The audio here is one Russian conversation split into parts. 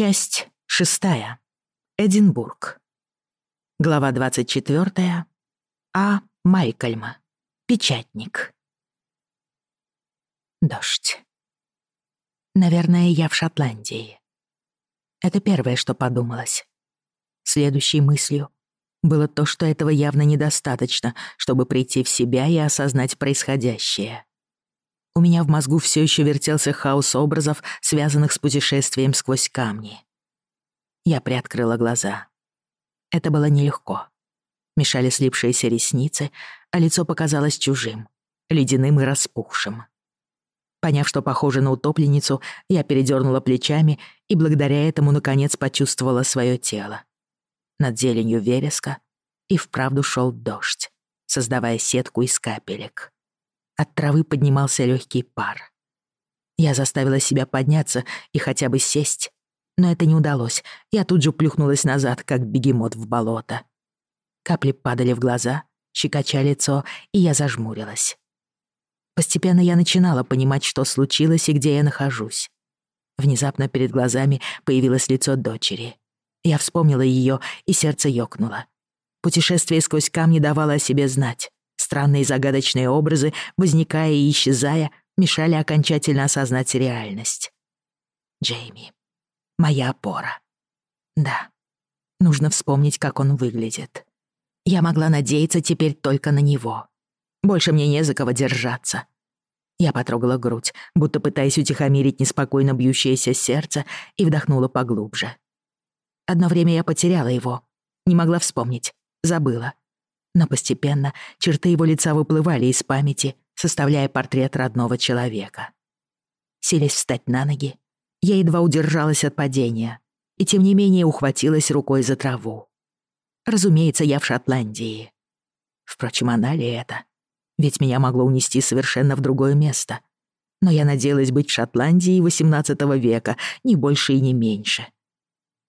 Часть шестая. Эдинбург. Глава 24. А. Майкельма. Печатник. Дождь. Наверное, я в Шотландии. Это первое, что подумалось. Следующей мыслью было то, что этого явно недостаточно, чтобы прийти в себя и осознать происходящее. У меня в мозгу все еще вертелся хаос образов, связанных с путешествием сквозь камни. Я приоткрыла глаза. Это было нелегко. Мешали слипшиеся ресницы, а лицо показалось чужим, ледяным и распухшим. Поняв, что похоже на утопленницу, я передернула плечами и благодаря этому наконец почувствовала свое тело. Над зеленью вереска и вправду шел дождь, создавая сетку из капелек. От травы поднимался легкий пар. Я заставила себя подняться и хотя бы сесть, но это не удалось. Я тут же плюхнулась назад, как бегемот в болото. Капли падали в глаза, щекоча лицо, и я зажмурилась. Постепенно я начинала понимать, что случилось и где я нахожусь. Внезапно перед глазами появилось лицо дочери. Я вспомнила ее, и сердце ёкнуло. Путешествие сквозь камни давало о себе знать. Странные загадочные образы, возникая и исчезая, мешали окончательно осознать реальность. Джейми. Моя опора. Да. Нужно вспомнить, как он выглядит. Я могла надеяться теперь только на него. Больше мне не за кого держаться. Я потрогала грудь, будто пытаясь утихомирить неспокойно бьющееся сердце, и вдохнула поглубже. Одно время я потеряла его. Не могла вспомнить. Забыла но постепенно черты его лица выплывали из памяти, составляя портрет родного человека. Селись встать на ноги, я едва удержалась от падения и, тем не менее, ухватилась рукой за траву. Разумеется, я в Шотландии. Впрочем, она ли это? Ведь меня могло унести совершенно в другое место. Но я надеялась быть в Шотландии XVIII века, не больше и не меньше.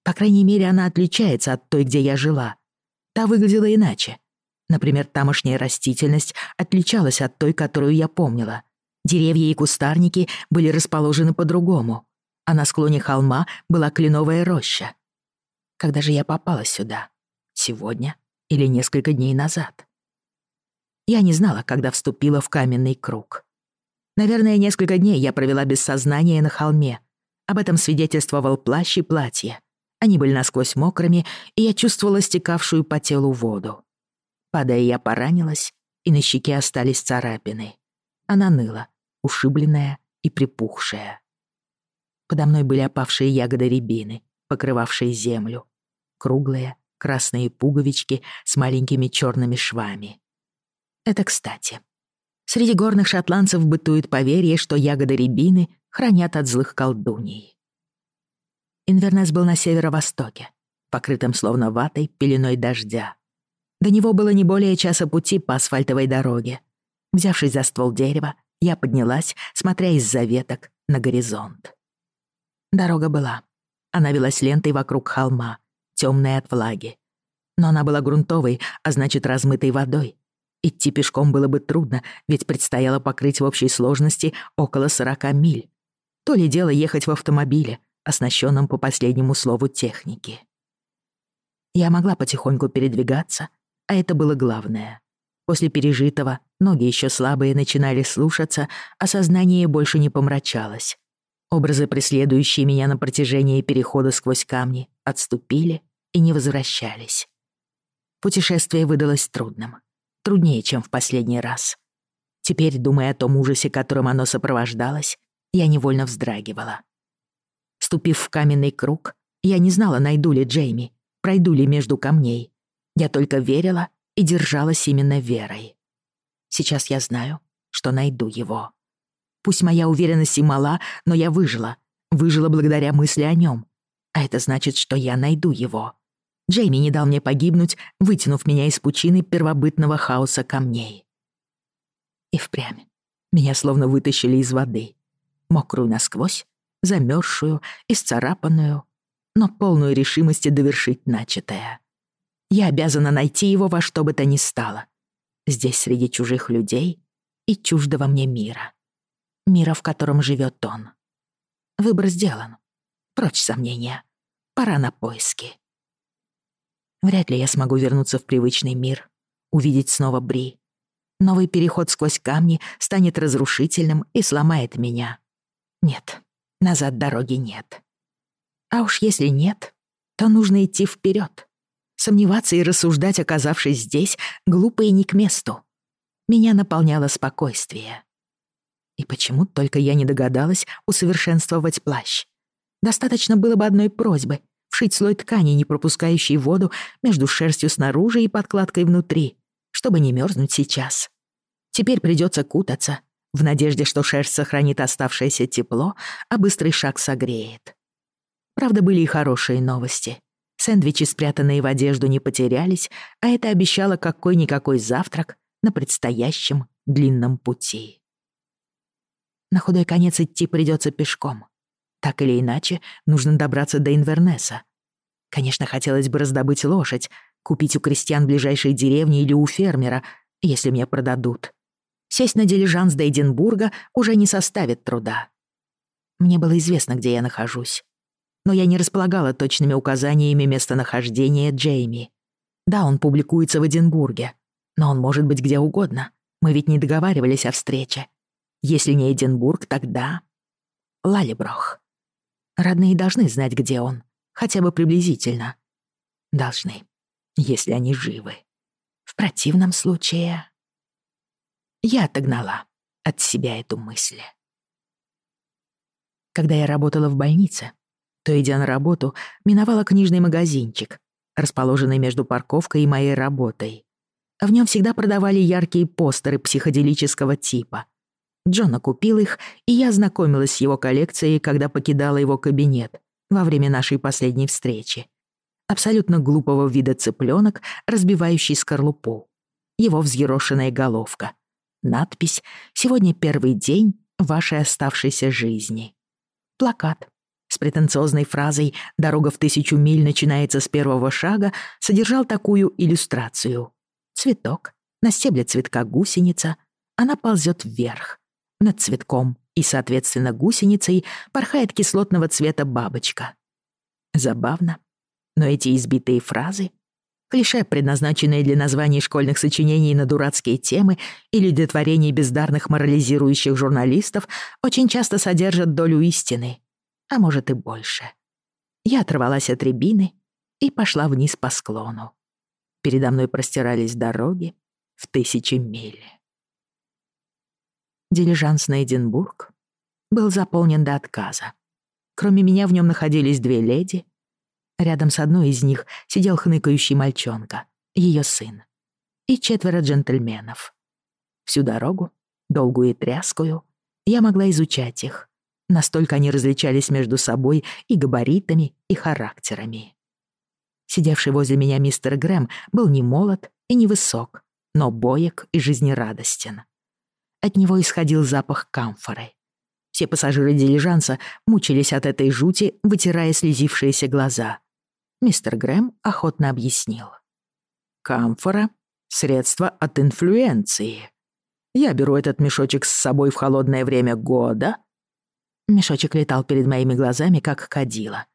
По крайней мере, она отличается от той, где я жила. Та выглядела иначе. Например, тамошняя растительность отличалась от той, которую я помнила. Деревья и кустарники были расположены по-другому, а на склоне холма была кленовая роща. Когда же я попала сюда? Сегодня или несколько дней назад? Я не знала, когда вступила в каменный круг. Наверное, несколько дней я провела без сознания на холме. Об этом свидетельствовал плащ и платье. Они были насквозь мокрыми, и я чувствовала стекавшую по телу воду. Падая, я поранилась, и на щеке остались царапины. Она ныла, ушибленная и припухшая. Подо мной были опавшие ягоды рябины, покрывавшие землю. Круглые, красные пуговички с маленькими черными швами. Это кстати. Среди горных шотландцев бытует поверье, что ягоды рябины хранят от злых колдуний. Инвернес был на северо-востоке, покрытым словно ватой пеленой дождя. До него было не более часа пути по асфальтовой дороге. Взявшись за ствол дерева, я поднялась, смотря из-за веток на горизонт. Дорога была. Она велась лентой вокруг холма, темная от влаги. Но она была грунтовой, а значит, размытой водой. Идти пешком было бы трудно, ведь предстояло покрыть в общей сложности около 40 миль. То ли дело ехать в автомобиле, оснащенном по последнему слову техники. Я могла потихоньку передвигаться, а это было главное. После пережитого ноги еще слабые начинали слушаться, а сознание больше не помрачалось. Образы, преследующие меня на протяжении перехода сквозь камни, отступили и не возвращались. Путешествие выдалось трудным. Труднее, чем в последний раз. Теперь, думая о том ужасе, которым оно сопровождалось, я невольно вздрагивала. Ступив в каменный круг, я не знала, найду ли Джейми, пройду ли между камней, я только верила и держалась именно верой. Сейчас я знаю, что найду его. Пусть моя уверенность и мала, но я выжила. Выжила благодаря мысли о нем. А это значит, что я найду его. Джейми не дал мне погибнуть, вытянув меня из пучины первобытного хаоса камней. И впрямь. Меня словно вытащили из воды. Мокрую насквозь, замерзшую, исцарапанную, но полную решимости довершить начатое. Я обязана найти его во что бы то ни стало. Здесь среди чужих людей и чуждого мне мира. Мира, в котором живет он. Выбор сделан. Прочь сомнения. Пора на поиски. Вряд ли я смогу вернуться в привычный мир, увидеть снова Бри. Новый переход сквозь камни станет разрушительным и сломает меня. Нет, назад дороги нет. А уж если нет, то нужно идти вперед Сомневаться и рассуждать, оказавшись здесь, глупо и не к месту. Меня наполняло спокойствие. И почему только я не догадалась усовершенствовать плащ? Достаточно было бы одной просьбы — вшить слой ткани, не пропускающий воду, между шерстью снаружи и подкладкой внутри, чтобы не мерзнуть сейчас. Теперь придется кутаться, в надежде, что шерсть сохранит оставшееся тепло, а быстрый шаг согреет. Правда, были и хорошие новости — Сэндвичи, спрятанные в одежду, не потерялись, а это обещало какой-никакой завтрак на предстоящем длинном пути. На худой конец идти придется пешком. Так или иначе, нужно добраться до Инвернеса. Конечно, хотелось бы раздобыть лошадь, купить у крестьян ближайшей деревни или у фермера, если мне продадут. Сесть на дилижанс до Эдинбурга уже не составит труда. Мне было известно, где я нахожусь но я не располагала точными указаниями местонахождения Джейми. Да, он публикуется в Эдинбурге, но он может быть где угодно. Мы ведь не договаривались о встрече. Если не Эдинбург, тогда... Лалиброх. Родные должны знать, где он. Хотя бы приблизительно. Должны. Если они живы. В противном случае... Я отогнала от себя эту мысль. Когда я работала в больнице, что, идя на работу, миновала книжный магазинчик, расположенный между парковкой и моей работой. В нем всегда продавали яркие постеры психоделического типа. Джона купил их, и я ознакомилась с его коллекцией, когда покидала его кабинет во время нашей последней встречи. Абсолютно глупого вида цыпленок, разбивающий скорлупу. Его взъерошенная головка. Надпись «Сегодня первый день вашей оставшейся жизни». Плакат, претенциозной фразой «Дорога в тысячу миль начинается с первого шага» содержал такую иллюстрацию. Цветок, на стебле цветка гусеница, она ползет вверх. Над цветком и, соответственно, гусеницей порхает кислотного цвета бабочка. Забавно, но эти избитые фразы — клише, предназначенные для названий школьных сочинений на дурацкие темы или для творений бездарных морализирующих журналистов, очень часто содержат долю истины а может и больше. Я оторвалась от рябины и пошла вниз по склону. Передо мной простирались дороги в тысячи миль. Дилижанс на Эдинбург был заполнен до отказа. Кроме меня в нем находились две леди. Рядом с одной из них сидел хныкающий мальчонка, ее сын, и четверо джентльменов. Всю дорогу, долгую и тряскую, я могла изучать их, Настолько они различались между собой и габаритами, и характерами. Сидевший возле меня мистер Грэм был не молод и не высок, но боек и жизнерадостен. От него исходил запах камфоры. Все пассажиры дилижанса мучились от этой жути, вытирая слезившиеся глаза. Мистер Грэм охотно объяснил. «Камфора — средство от инфлюенции. Я беру этот мешочек с собой в холодное время года — Мешочек летал перед моими глазами, как кадила.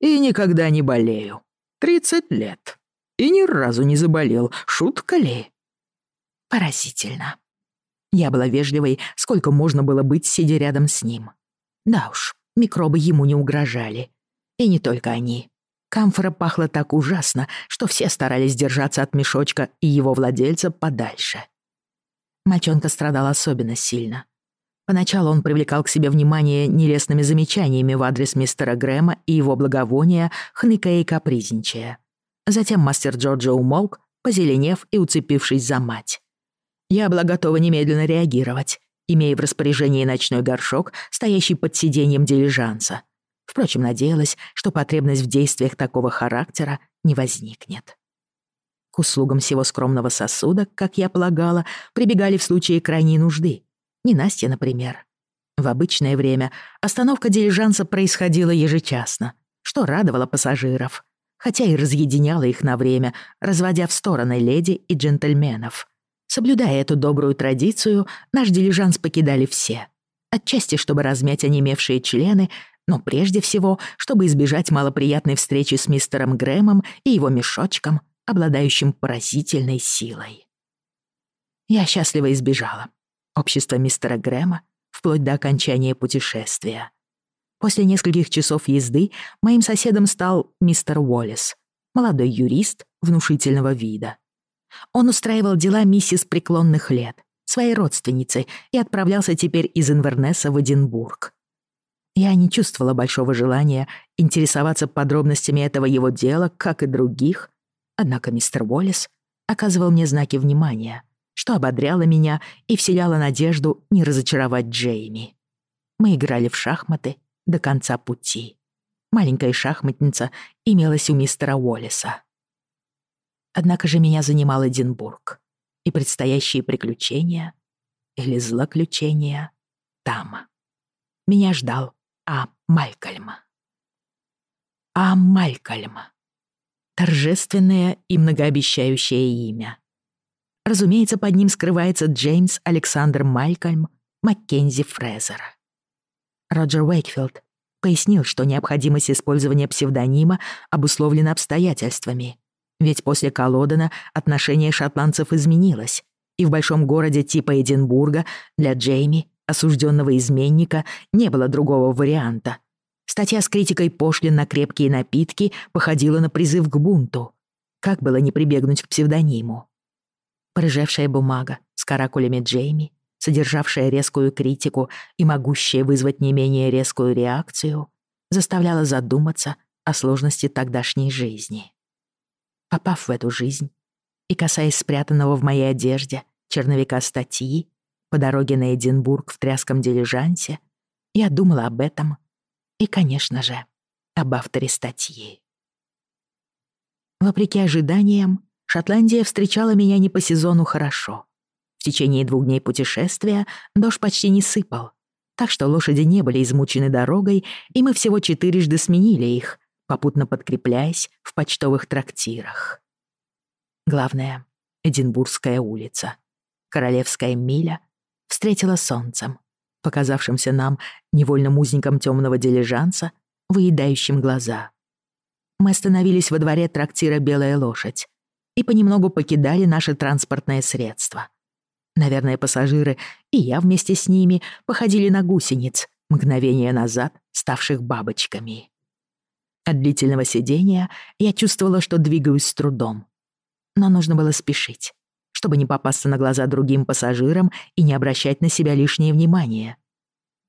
«И никогда не болею. Тридцать лет. И ни разу не заболел. Шутка ли?» Поразительно. Я была вежливой, сколько можно было быть, сидя рядом с ним. Да уж, микробы ему не угрожали. И не только они. Камфора пахла так ужасно, что все старались держаться от мешочка и его владельца подальше. Мальчонка страдал особенно сильно. Поначалу он привлекал к себе внимание нелестными замечаниями в адрес мистера Грэма и его благовония, хныкая и капризничая. Затем мастер Джорджа умолк, позеленев и уцепившись за мать. Я была готова немедленно реагировать, имея в распоряжении ночной горшок, стоящий под сиденьем дилижанса. Впрочем, надеялась, что потребность в действиях такого характера не возникнет. К услугам всего скромного сосуда, как я полагала, прибегали в случае крайней нужды — ни Настя, например. В обычное время остановка дилижанса происходила ежечасно, что радовало пассажиров, хотя и разъединяло их на время, разводя в стороны леди и джентльменов. Соблюдая эту добрую традицию, наш дилижанс покидали все. Отчасти, чтобы размять онемевшие члены, но прежде всего, чтобы избежать малоприятной встречи с мистером Грэмом и его мешочком, обладающим поразительной силой. Я счастливо избежала общество мистера Грэма вплоть до окончания путешествия. После нескольких часов езды моим соседом стал мистер Уоллес, молодой юрист внушительного вида. Он устраивал дела миссис преклонных лет, своей родственницы, и отправлялся теперь из Инвернеса в Эдинбург. Я не чувствовала большого желания интересоваться подробностями этого его дела, как и других, однако мистер Уоллес оказывал мне знаки внимания — что ободряло меня и вселяло надежду не разочаровать Джейми. Мы играли в шахматы до конца пути. Маленькая шахматница имелась у мистера Уоллеса. Однако же меня занимал Эдинбург и предстоящие приключения или злоключения там. Меня ждал А. Малькольм. А. Малькольм. Торжественное и многообещающее имя — Разумеется, под ним скрывается Джеймс Александр Малькольм Маккензи Фрезера. Роджер Уэйкфилд пояснил, что необходимость использования псевдонима обусловлена обстоятельствами. Ведь после Колодена отношение шотландцев изменилось, и в большом городе типа Эдинбурга для Джейми, осужденного изменника, не было другого варианта. Статья с критикой пошлин на крепкие напитки походила на призыв к бунту. Как было не прибегнуть к псевдониму? порыжевшая бумага с каракулями Джейми, содержавшая резкую критику и могущая вызвать не менее резкую реакцию, заставляла задуматься о сложности тогдашней жизни. Попав в эту жизнь и касаясь спрятанного в моей одежде черновика статьи по дороге на Эдинбург в тряском дилижансе, я думала об этом и, конечно же, об авторе статьи. Вопреки ожиданиям, Шотландия встречала меня не по сезону хорошо. В течение двух дней путешествия дождь почти не сыпал, так что лошади не были измучены дорогой, и мы всего четырежды сменили их, попутно подкрепляясь в почтовых трактирах. Главное — Эдинбургская улица. Королевская миля встретила солнцем, показавшимся нам невольным узником темного дилижанса, выедающим глаза. Мы остановились во дворе трактира «Белая лошадь», и понемногу покидали наши транспортные средства. Наверное, пассажиры и я вместе с ними походили на гусениц, мгновение назад ставших бабочками. От длительного сидения я чувствовала, что двигаюсь с трудом. Но нужно было спешить, чтобы не попасться на глаза другим пассажирам и не обращать на себя лишнее внимание.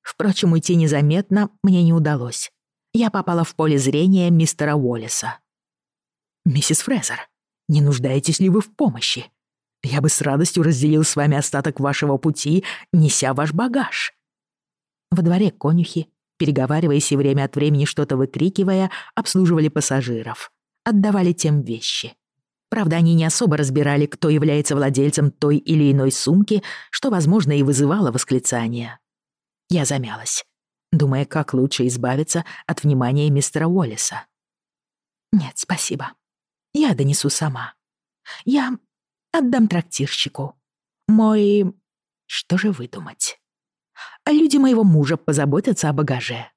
Впрочем, уйти незаметно мне не удалось. Я попала в поле зрения мистера Уоллеса. «Миссис Фрезер», не нуждаетесь ли вы в помощи? Я бы с радостью разделил с вами остаток вашего пути, неся ваш багаж». Во дворе конюхи, переговариваясь и время от времени что-то выкрикивая, обслуживали пассажиров, отдавали тем вещи. Правда, они не особо разбирали, кто является владельцем той или иной сумки, что, возможно, и вызывало восклицание. Я замялась, думая, как лучше избавиться от внимания мистера Уоллеса. «Нет, спасибо», я донесу сама. Я отдам трактирщику. Мой... Что же выдумать? Люди моего мужа позаботятся о багаже.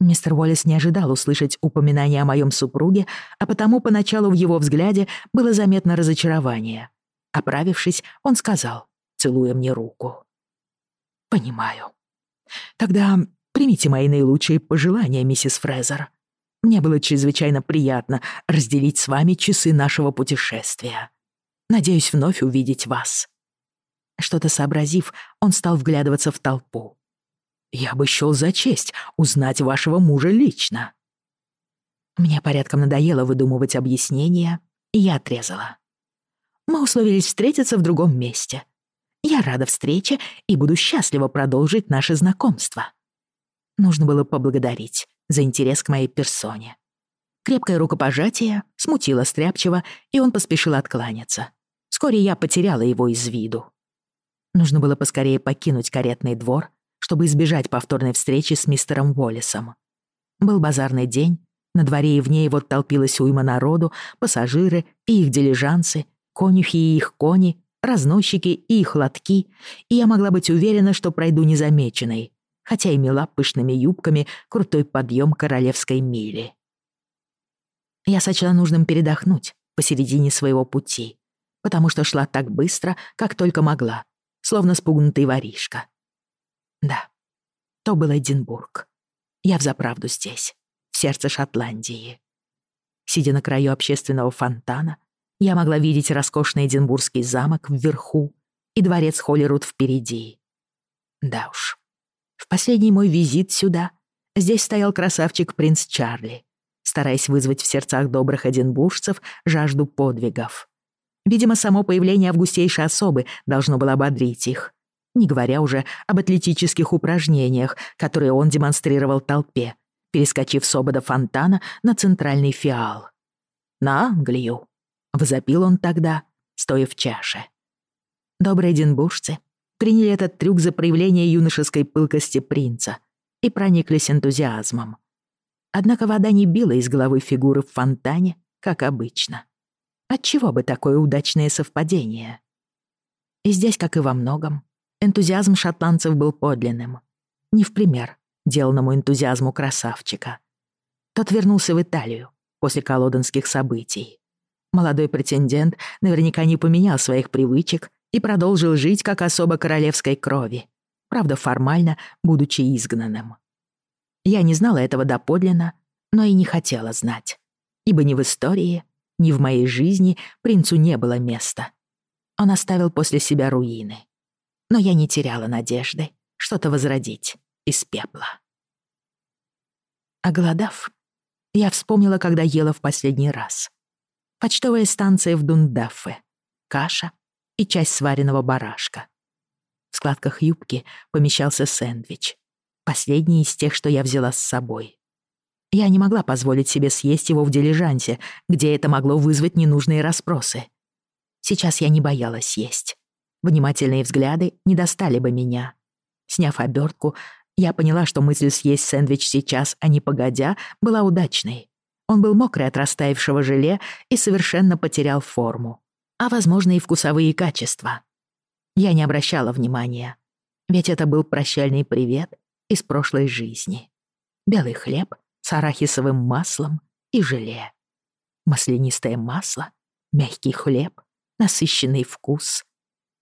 Мистер Уоллес не ожидал услышать упоминание о моем супруге, а потому поначалу в его взгляде было заметно разочарование. Оправившись, он сказал, целуя мне руку. «Понимаю. Тогда примите мои наилучшие пожелания, миссис Фрезер. Мне было чрезвычайно приятно разделить с вами часы нашего путешествия. Надеюсь вновь увидеть вас». Что-то сообразив, он стал вглядываться в толпу. «Я бы счёл за честь узнать вашего мужа лично». Мне порядком надоело выдумывать объяснения, и я отрезала. Мы условились встретиться в другом месте. Я рада встрече и буду счастливо продолжить наше знакомство. Нужно было поблагодарить за интерес к моей персоне. Крепкое рукопожатие смутило Стряпчего, и он поспешил откланяться. Вскоре я потеряла его из виду. Нужно было поскорее покинуть каретный двор, чтобы избежать повторной встречи с мистером Уоллесом. Был базарный день, на дворе и в ней вот толпилась уйма народу, пассажиры и их дилижансы, конюхи и их кони, разносчики и их лотки, и я могла быть уверена, что пройду незамеченной хотя и мела пышными юбками крутой подъем королевской мили. Я сочла нужным передохнуть посередине своего пути, потому что шла так быстро, как только могла, словно спугнутый воришка. Да, то был Эдинбург. Я взаправду здесь, в сердце Шотландии. Сидя на краю общественного фонтана, я могла видеть роскошный Эдинбургский замок вверху и дворец Холлируд впереди. Да уж, в последний мой визит сюда здесь стоял красавчик принц Чарли, стараясь вызвать в сердцах добрых одинбуржцев жажду подвигов. Видимо, само появление августейшей особы должно было ободрить их, не говоря уже об атлетических упражнениях, которые он демонстрировал толпе, перескочив с обода фонтана на центральный фиал. «На Англию!» — возопил он тогда, стоя в чаше. Добрые динбушцы приняли этот трюк за проявление юношеской пылкости принца и прониклись энтузиазмом. Однако вода не била из головы фигуры в фонтане, как обычно. Отчего бы такое удачное совпадение? И здесь, как и во многом, энтузиазм шотландцев был подлинным. Не в пример деланному энтузиазму красавчика. Тот вернулся в Италию после колодонских событий. Молодой претендент наверняка не поменял своих привычек и продолжил жить как особо королевской крови, правда формально, будучи изгнанным. Я не знала этого доподлинно, но и не хотела знать, ибо ни в истории, ни в моей жизни принцу не было места. Он оставил после себя руины. Но я не теряла надежды что-то возродить из пепла. Оголодав, я вспомнила, когда ела в последний раз. Почтовая станция в Дундафе. Каша, и часть сваренного барашка. В складках юбки помещался сэндвич, последний из тех, что я взяла с собой. Я не могла позволить себе съесть его в дилижансе, где это могло вызвать ненужные расспросы. Сейчас я не боялась есть. Внимательные взгляды не достали бы меня. Сняв обертку, я поняла, что мысль съесть сэндвич сейчас, а не погодя, была удачной. Он был мокрый от растаявшего желе и совершенно потерял форму а, возможно, и вкусовые качества. Я не обращала внимания, ведь это был прощальный привет из прошлой жизни. Белый хлеб с арахисовым маслом и желе. Маслянистое масло, мягкий хлеб, насыщенный вкус.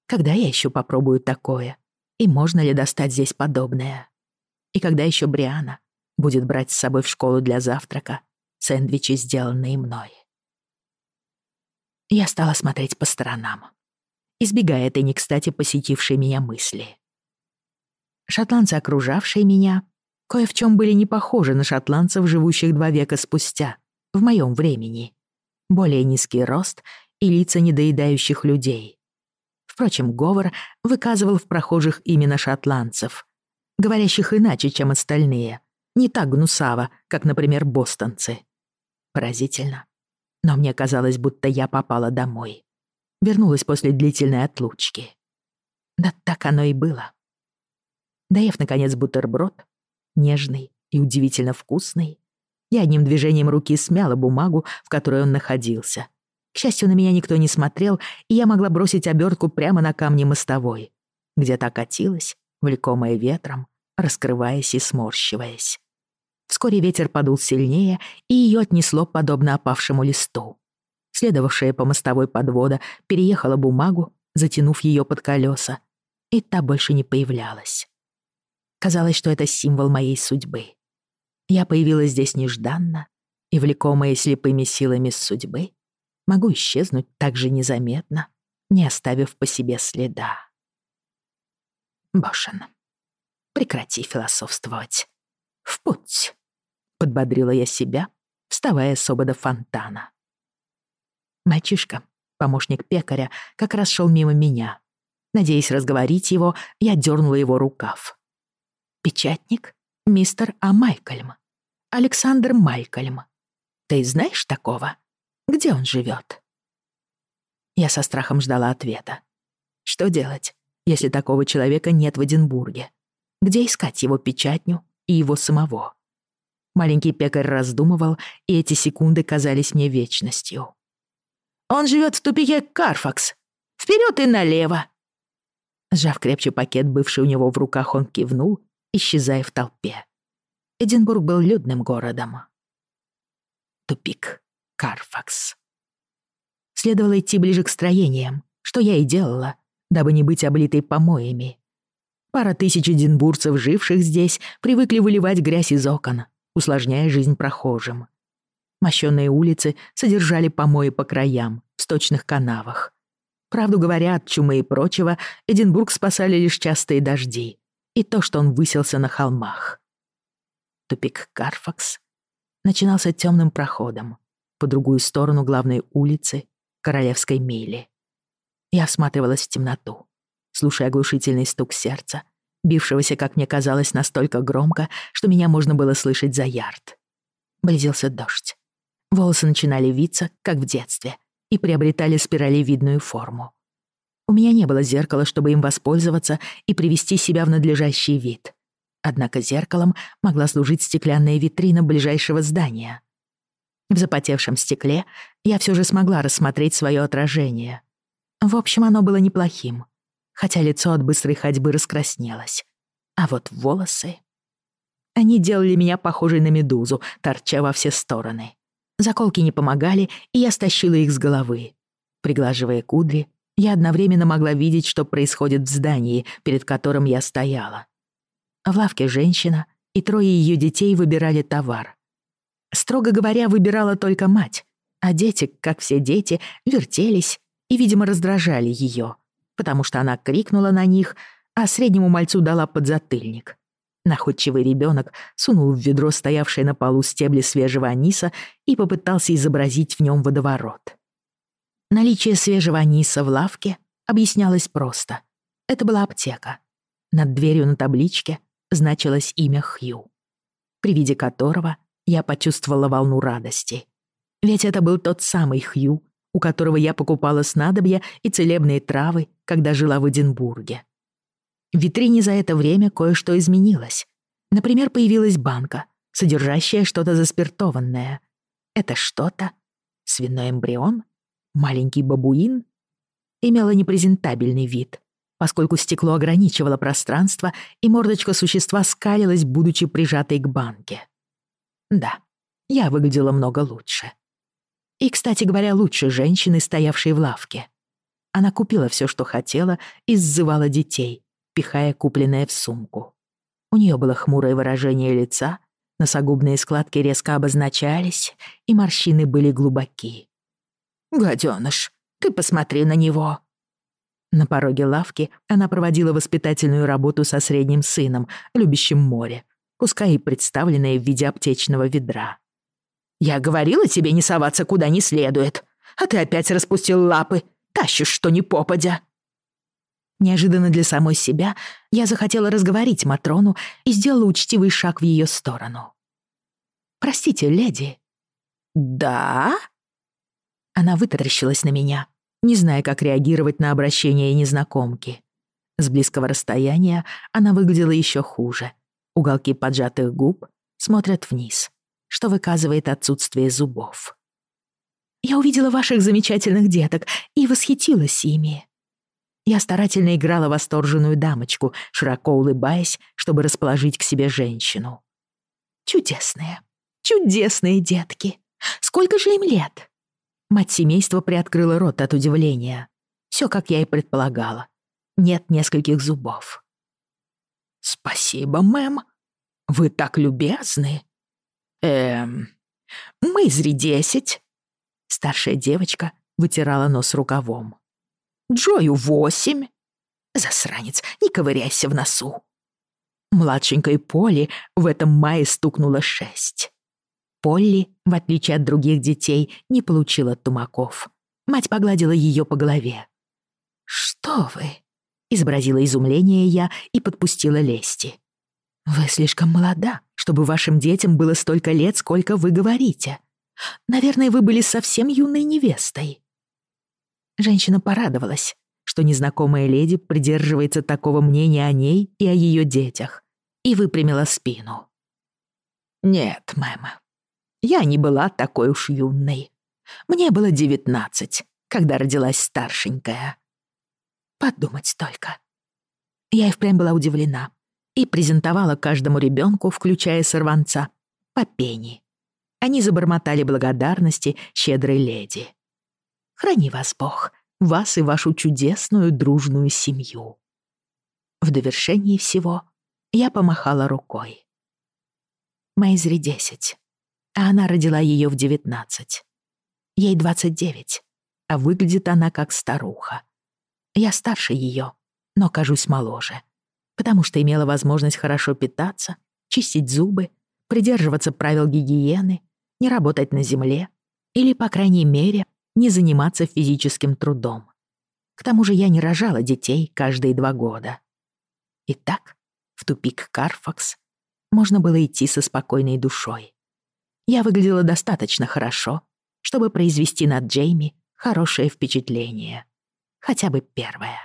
Когда я еще попробую такое? И можно ли достать здесь подобное? И когда еще Бриана будет брать с собой в школу для завтрака сэндвичи, сделанные мной? я стала смотреть по сторонам, избегая этой не кстати посетившей меня мысли. Шотландцы, окружавшие меня, кое в чем были не похожи на шотландцев, живущих два века спустя, в моем времени. Более низкий рост и лица недоедающих людей. Впрочем, Говор выказывал в прохожих именно шотландцев, говорящих иначе, чем остальные, не так гнусаво, как, например, бостонцы. Поразительно, но мне казалось, будто я попала домой. Вернулась после длительной отлучки. Да так оно и было. Доев, наконец, бутерброд, нежный и удивительно вкусный, я одним движением руки смяла бумагу, в которой он находился. К счастью, на меня никто не смотрел, и я могла бросить обертку прямо на камни мостовой, где та катилась, влекомая ветром, раскрываясь и сморщиваясь. Вскоре ветер подул сильнее, и ее отнесло подобно опавшему листу. Следовавшая по мостовой подвода переехала бумагу, затянув ее под колеса, и та больше не появлялась. Казалось, что это символ моей судьбы. Я появилась здесь нежданно, и, влекомая слепыми силами судьбы, могу исчезнуть так же незаметно, не оставив по себе следа. Бошен, прекрати философствовать в путь», — подбодрила я себя, вставая с обода фонтана. Мальчишка, помощник пекаря, как раз шел мимо меня. Надеясь разговорить его, я дернула его рукав. «Печатник? Мистер А. Майкольм. Александр Майкельм. Ты знаешь такого? Где он живет?» Я со страхом ждала ответа. Что делать, если такого человека нет в Эдинбурге? Где искать его печатню и его самого. Маленький пекарь раздумывал, и эти секунды казались мне вечностью. «Он живет в тупике Карфакс! Вперед и налево!» Сжав крепче пакет, бывший у него в руках, он кивнул, исчезая в толпе. Эдинбург был людным городом. Тупик. Карфакс. Следовало идти ближе к строениям, что я и делала, дабы не быть облитой помоями. Пара тысяч эдинбурцев, живших здесь, привыкли выливать грязь из окон, усложняя жизнь прохожим. Мощёные улицы содержали помои по краям, в сточных канавах. Правду говоря, от чумы и прочего Эдинбург спасали лишь частые дожди и то, что он высился на холмах. Тупик Карфакс начинался темным проходом по другую сторону главной улицы Королевской мили. Я всматривалась в темноту слушая оглушительный стук сердца, бившегося, как мне казалось, настолько громко, что меня можно было слышать за ярд. Близился дождь. Волосы начинали виться, как в детстве, и приобретали спиралевидную форму. У меня не было зеркала, чтобы им воспользоваться и привести себя в надлежащий вид. Однако зеркалом могла служить стеклянная витрина ближайшего здания. В запотевшем стекле я все же смогла рассмотреть свое отражение. В общем, оно было неплохим хотя лицо от быстрой ходьбы раскраснелось. А вот волосы... Они делали меня похожей на медузу, торча во все стороны. Заколки не помогали, и я стащила их с головы. Приглаживая кудри, я одновременно могла видеть, что происходит в здании, перед которым я стояла. В лавке женщина и трое ее детей выбирали товар. Строго говоря, выбирала только мать, а дети, как все дети, вертелись и, видимо, раздражали ее потому что она крикнула на них, а среднему мальцу дала подзатыльник. Находчивый ребенок сунул в ведро стоявшие на полу стебли свежего аниса и попытался изобразить в нем водоворот. Наличие свежего аниса в лавке объяснялось просто. Это была аптека. Над дверью на табличке значилось имя Хью, при виде которого я почувствовала волну радости. Ведь это был тот самый Хью, у которого я покупала снадобья и целебные травы, когда жила в Эдинбурге. В витрине за это время кое-что изменилось. Например, появилась банка, содержащая что-то заспиртованное. Это что-то? Свиной эмбрион? Маленький бабуин? Имело непрезентабельный вид, поскольку стекло ограничивало пространство, и мордочка существа скалилась, будучи прижатой к банке. Да, я выглядела много лучше. И, кстати говоря, лучше женщины, стоявшей в лавке. Она купила все, что хотела, и сзывала детей, пихая купленное в сумку. У нее было хмурое выражение лица, носогубные складки резко обозначались, и морщины были глубоки. «Гадёныш, ты посмотри на него!» На пороге лавки она проводила воспитательную работу со средним сыном, любящим море, пускай и представленное в виде аптечного ведра. «Я говорила тебе не соваться куда не следует, а ты опять распустил лапы, тащишь что ни попадя». Неожиданно для самой себя я захотела разговорить Матрону и сделала учтивый шаг в ее сторону. «Простите, леди». «Да?» Она вытаращилась на меня, не зная, как реагировать на обращение незнакомки. С близкого расстояния она выглядела еще хуже. Уголки поджатых губ смотрят вниз что выказывает отсутствие зубов. «Я увидела ваших замечательных деток и восхитилась ими». Я старательно играла восторженную дамочку, широко улыбаясь, чтобы расположить к себе женщину. «Чудесные, чудесные детки! Сколько же им лет?» Мать семейства приоткрыла рот от удивления. Все, как я и предполагала. Нет нескольких зубов. «Спасибо, мэм. Вы так любезны!» «Эм, Мэйзри десять». Старшая девочка вытирала нос рукавом. «Джою восемь». «Засранец, не ковыряйся в носу». Младшенькой Полли в этом мае стукнуло шесть. Полли, в отличие от других детей, не получила тумаков. Мать погладила ее по голове. «Что вы?» — изобразила изумление я и подпустила лести. «Вы слишком молода, чтобы вашим детям было столько лет, сколько вы говорите. Наверное, вы были совсем юной невестой». Женщина порадовалась, что незнакомая леди придерживается такого мнения о ней и о ее детях, и выпрямила спину. «Нет, мэм, я не была такой уж юной. Мне было девятнадцать, когда родилась старшенькая. Подумать только». Я и впрямь была удивлена, и презентовала каждому ребенку, включая сорванца, по пени. Они забормотали благодарности щедрой леди. «Храни вас Бог, вас и вашу чудесную дружную семью». В довершении всего я помахала рукой. Мэйзри 10, а она родила ее в 19. Ей 29, а выглядит она как старуха. Я старше ее, но кажусь моложе потому что имела возможность хорошо питаться, чистить зубы, придерживаться правил гигиены, не работать на земле или, по крайней мере, не заниматься физическим трудом. К тому же я не рожала детей каждые два года. Итак, в тупик Карфакс можно было идти со спокойной душой. Я выглядела достаточно хорошо, чтобы произвести на Джейми хорошее впечатление. Хотя бы первое.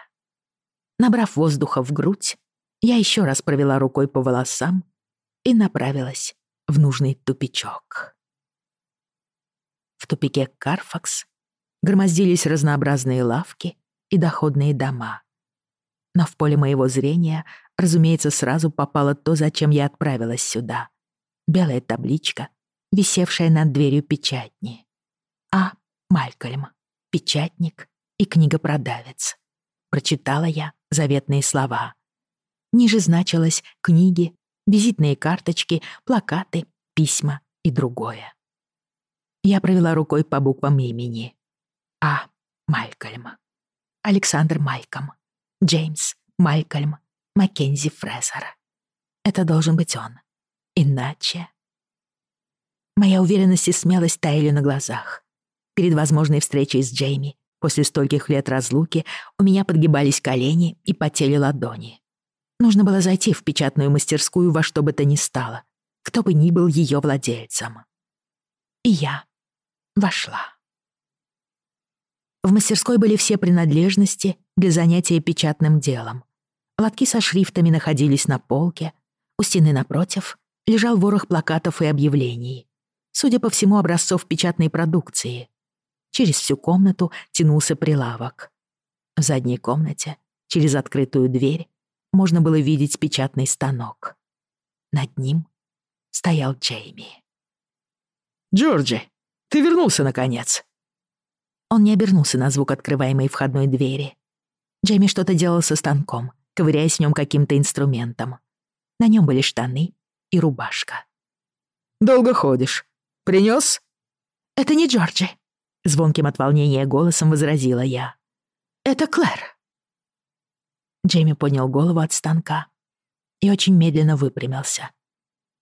Набрав воздуха в грудь, я еще раз провела рукой по волосам и направилась в нужный тупичок. В тупике Карфакс громоздились разнообразные лавки и доходные дома. Но в поле моего зрения, разумеется, сразу попало то, зачем я отправилась сюда. Белая табличка, висевшая над дверью печатни. А. Малькольм. Печатник и книгопродавец. Прочитала я заветные слова. Ниже значилось книги, визитные карточки, плакаты, письма и другое. Я провела рукой по буквам имени. А. Малькольм. Александр Майком. Джеймс Малькольм. Маккензи Фрезер. Это должен быть он. Иначе... Моя уверенность и смелость таяли на глазах. Перед возможной встречей с Джейми, после стольких лет разлуки, у меня подгибались колени и потели ладони. Нужно было зайти в печатную мастерскую во что бы то ни стало, кто бы ни был ее владельцем. И я вошла. В мастерской были все принадлежности для занятия печатным делом. Лотки со шрифтами находились на полке, у стены напротив лежал ворох плакатов и объявлений. Судя по всему, образцов печатной продукции. Через всю комнату тянулся прилавок. В задней комнате, через открытую дверь, можно было видеть печатный станок. Над ним стоял Джейми. «Джорджи, ты вернулся, наконец!» Он не обернулся на звук открываемой входной двери. Джейми что-то делал со станком, ковыряясь в нем каким-то инструментом. На нем были штаны и рубашка. «Долго ходишь. Принес? «Это не Джорджи», — звонким от волнения голосом возразила я. «Это Клэр». Джейми поднял голову от станка и очень медленно выпрямился.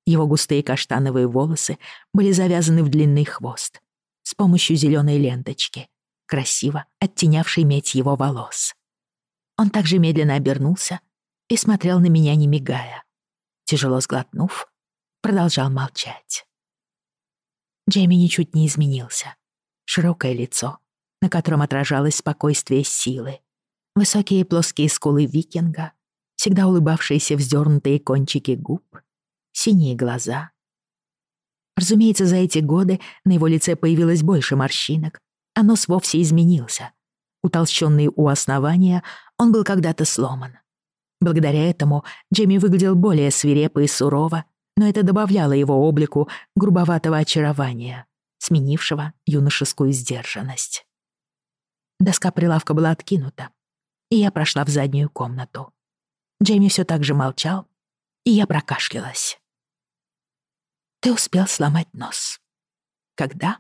Его густые каштановые волосы были завязаны в длинный хвост с помощью зеленой ленточки, красиво оттенявшей медь его волос. Он также медленно обернулся и смотрел на меня, не мигая. Тяжело сглотнув, продолжал молчать. Джейми ничуть не изменился. Широкое лицо, на котором отражалось спокойствие силы, Высокие плоские скулы викинга, всегда улыбавшиеся вздернутые кончики губ, синие глаза. Разумеется, за эти годы на его лице появилось больше морщинок, а нос вовсе изменился. Утолщенный у основания, он был когда-то сломан. Благодаря этому Джейми выглядел более свирепо и сурово, но это добавляло его облику грубоватого очарования, сменившего юношескую сдержанность. Доска прилавка была откинута, и я прошла в заднюю комнату. Джейми все так же молчал, и я прокашлялась. «Ты успел сломать нос». «Когда?»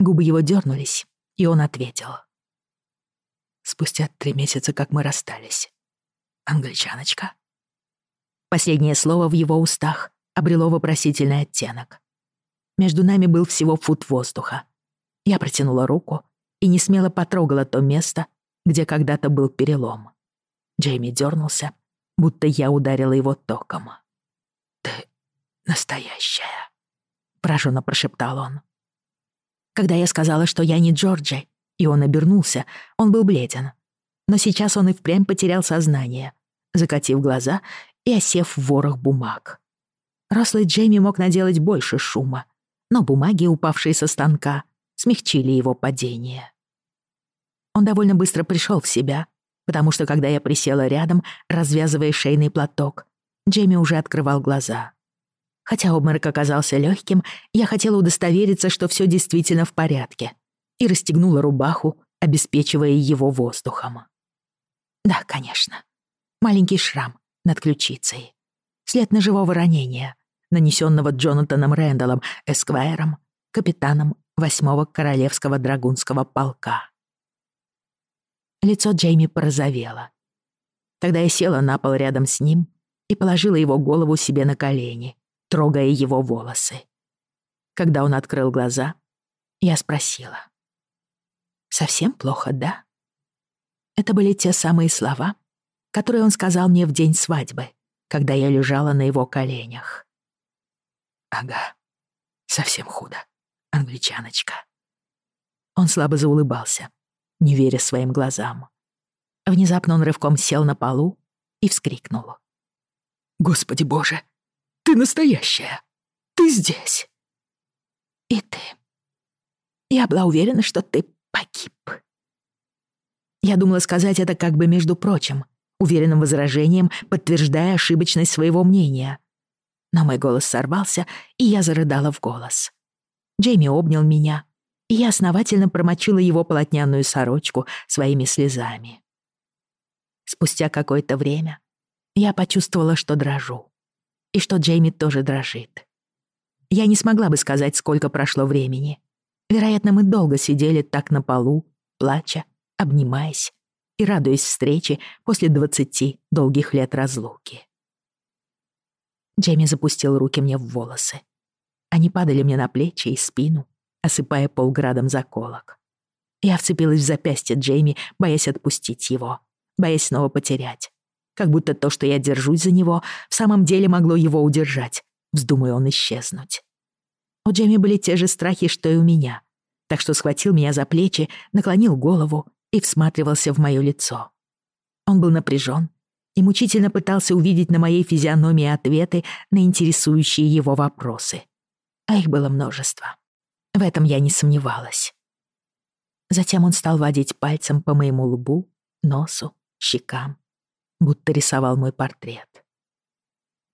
Губы его дернулись, и он ответил. «Спустя три месяца, как мы расстались. Англичаночка». Последнее слово в его устах обрело вопросительный оттенок. Между нами был всего фут воздуха. Я протянула руку и не смело потрогала то место, где когда-то был перелом. Джейми дернулся, будто я ударила его током. «Ты настоящая», — пораженно прошептал он. Когда я сказала, что я не Джорджи, и он обернулся, он был бледен. Но сейчас он и впрямь потерял сознание, закатив глаза и осев в ворох бумаг. Рослый Джейми мог наделать больше шума, но бумаги, упавшие со станка, смягчили его падение он довольно быстро пришел в себя, потому что, когда я присела рядом, развязывая шейный платок, Джейми уже открывал глаза. Хотя обморок оказался легким, я хотела удостовериться, что все действительно в порядке, и расстегнула рубаху, обеспечивая его воздухом. Да, конечно. Маленький шрам над ключицей. След ножевого ранения, нанесенного Джонатаном Рэндаллом, эсквайром, капитаном восьмого Королевского Драгунского полка. Лицо Джейми порозовело. Тогда я села на пол рядом с ним и положила его голову себе на колени, трогая его волосы. Когда он открыл глаза, я спросила. «Совсем плохо, да?» Это были те самые слова, которые он сказал мне в день свадьбы, когда я лежала на его коленях. «Ага, совсем худо, англичаночка». Он слабо заулыбался, не веря своим глазам. Внезапно он рывком сел на полу и вскрикнул. «Господи боже, ты настоящая! Ты здесь!» «И ты. Я была уверена, что ты погиб». Я думала сказать это как бы между прочим, уверенным возражением, подтверждая ошибочность своего мнения. Но мой голос сорвался, и я зарыдала в голос. Джейми обнял меня, и я основательно промочила его полотняную сорочку своими слезами. Спустя какое-то время я почувствовала, что дрожу, и что Джейми тоже дрожит. Я не смогла бы сказать, сколько прошло времени. Вероятно, мы долго сидели так на полу, плача, обнимаясь и радуясь встрече после двадцати долгих лет разлуки. Джейми запустил руки мне в волосы. Они падали мне на плечи и спину, осыпая полградом заколок. Я вцепилась в запястье Джейми, боясь отпустить его, боясь снова потерять. Как будто то, что я держусь за него, в самом деле могло его удержать, вздумая он исчезнуть. У Джейми были те же страхи, что и у меня, так что схватил меня за плечи, наклонил голову и всматривался в мое лицо. Он был напряжен и мучительно пытался увидеть на моей физиономии ответы на интересующие его вопросы. А их было множество. В этом я не сомневалась. Затем он стал водить пальцем по моему лбу, носу, щекам, будто рисовал мой портрет.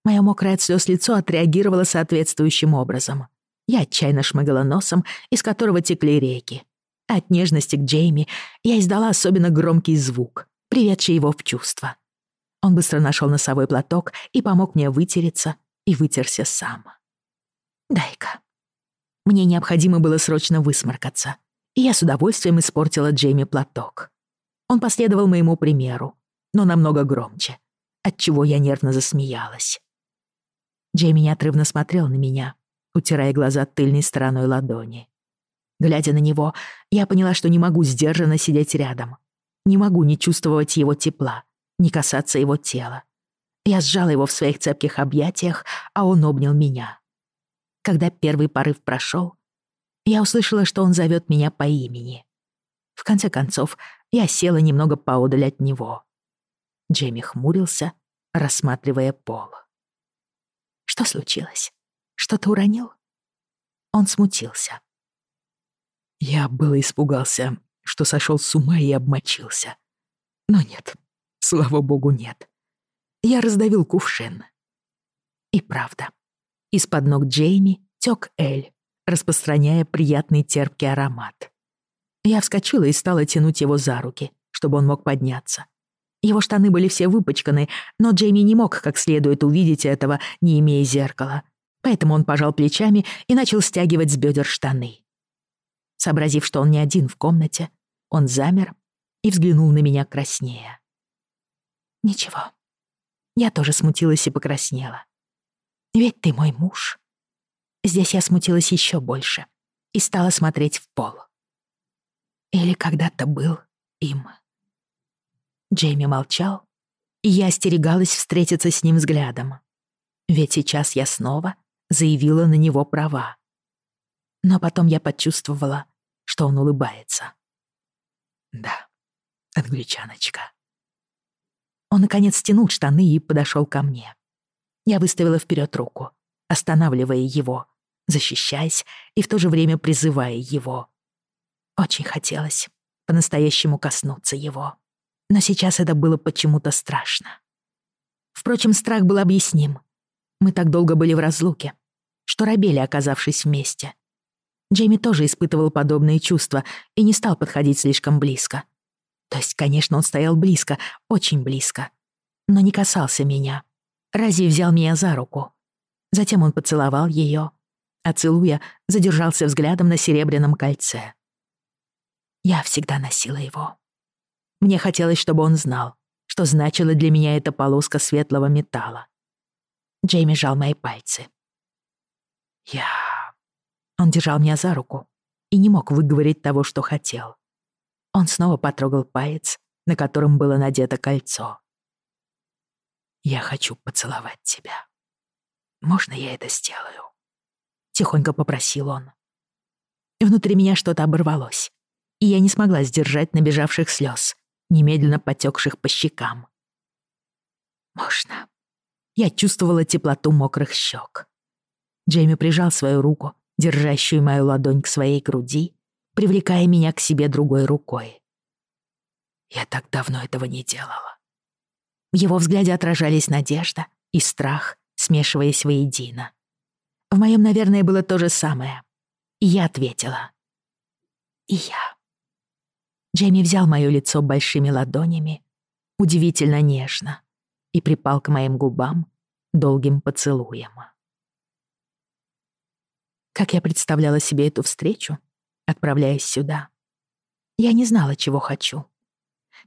Мое мокрое от слез лицо отреагировало соответствующим образом. Я отчаянно шмыгала носом, из которого текли реки. От нежности к Джейми я издала особенно громкий звук, приведший его в чувство. Он быстро нашел носовой платок и помог мне вытереться, и вытерся сам. «Дай-ка», мне необходимо было срочно высморкаться, и я с удовольствием испортила Джейми платок. Он последовал моему примеру, но намного громче, отчего я нервно засмеялась. Джейми неотрывно смотрел на меня, утирая глаза тыльной стороной ладони. Глядя на него, я поняла, что не могу сдержанно сидеть рядом. Не могу не чувствовать его тепла, не касаться его тела. Я сжала его в своих цепких объятиях, а он обнял меня. Когда первый порыв прошел, я услышала, что он зовет меня по имени. В конце концов, я села немного поодаль от него. Джейми хмурился, рассматривая пол. «Что случилось? Что-то уронил?» Он смутился. Я было испугался, что сошел с ума и обмочился. Но нет, слава богу, нет. Я раздавил кувшин. И правда, из-под ног Джейми тёк Эль, распространяя приятный терпкий аромат. Я вскочила и стала тянуть его за руки, чтобы он мог подняться. Его штаны были все выпачканы, но Джейми не мог как следует увидеть этого, не имея зеркала. Поэтому он пожал плечами и начал стягивать с бедер штаны. Сообразив, что он не один в комнате, он замер и взглянул на меня краснее. Ничего. Я тоже смутилась и покраснела. Ведь ты мой муж». Здесь я смутилась еще больше и стала смотреть в пол. Или когда-то был им. Джейми молчал, и я остерегалась встретиться с ним взглядом. Ведь сейчас я снова заявила на него права. Но потом я почувствовала, что он улыбается. Да, англичаночка. Он, наконец, стянул штаны и подошел ко мне. Я выставила вперед руку, останавливая его, защищаясь и в то же время призывая его. Очень хотелось по-настоящему коснуться его. Но сейчас это было почему-то страшно. Впрочем, страх был объясним. Мы так долго были в разлуке, что рабели, оказавшись вместе. Джейми тоже испытывал подобные чувства и не стал подходить слишком близко. То есть, конечно, он стоял близко, очень близко, но не касался меня. Рази взял меня за руку. Затем он поцеловал ее, а целуя, задержался взглядом на серебряном кольце. Я всегда носила его. Мне хотелось, чтобы он знал, что значила для меня эта полоска светлого металла. Джейми жал мои пальцы. Я... Он держал меня за руку и не мог выговорить того, что хотел. Он снова потрогал палец, на котором было надето кольцо. Я хочу поцеловать тебя. Можно я это сделаю?» Тихонько попросил он. Внутри меня что-то оборвалось, и я не смогла сдержать набежавших слез, немедленно потекших по щекам. «Можно». Я чувствовала теплоту мокрых щек. Джейми прижал свою руку, держащую мою ладонь к своей груди, привлекая меня к себе другой рукой. Я так давно этого не делала. В его взгляде отражались надежда и страх, смешиваясь воедино. В моем, наверное, было то же самое. И я ответила. И я. Джейми взял моё лицо большими ладонями, удивительно нежно, и припал к моим губам долгим поцелуем. Как я представляла себе эту встречу, отправляясь сюда. Я не знала, чего хочу.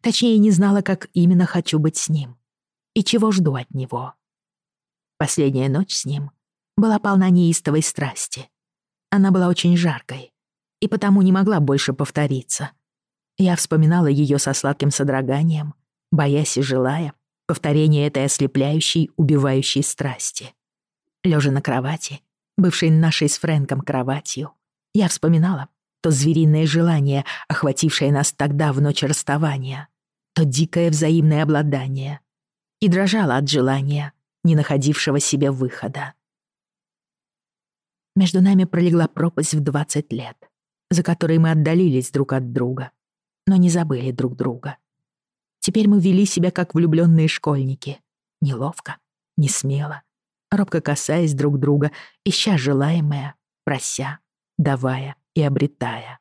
Точнее, не знала, как именно хочу быть с ним. И чего жду от него. Последняя ночь с ним была полна неистовой страсти. Она была очень жаркой и потому не могла больше повториться. Я вспоминала ее со сладким содроганием, боясь и желая повторения этой ослепляющей, убивающей страсти. Лежа на кровати, бывшей нашей с Фрэнком кроватью, я вспоминала, то звериное желание, охватившее нас тогда в ночь расставания, то дикое взаимное обладание. И дрожала от желания, не находившего себе выхода. Между нами пролегла пропасть в 20 лет, за которой мы отдалились друг от друга, но не забыли друг друга. Теперь мы вели себя как влюбленные школьники. Неловко, не смело, робко касаясь друг друга, ища желаемое, прося, давая, и обретая.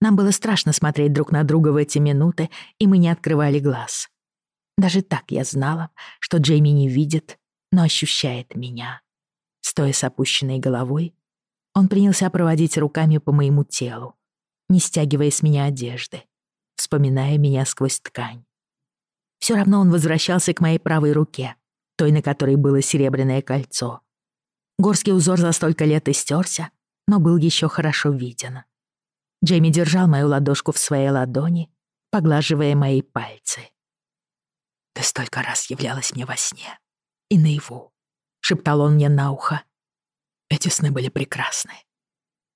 Нам было страшно смотреть друг на друга в эти минуты, и мы не открывали глаз. Даже так я знала, что Джейми не видит, но ощущает меня. Стоя с опущенной головой, он принялся проводить руками по моему телу, не стягивая с меня одежды, вспоминая меня сквозь ткань. Все равно он возвращался к моей правой руке, той, на которой было серебряное кольцо. Горский узор за столько лет истерся, но был еще хорошо виден. Джейми держал мою ладошку в своей ладони, поглаживая мои пальцы. «Ты столько раз являлась мне во сне и наяву», — шептал он мне на ухо. Эти сны были прекрасны.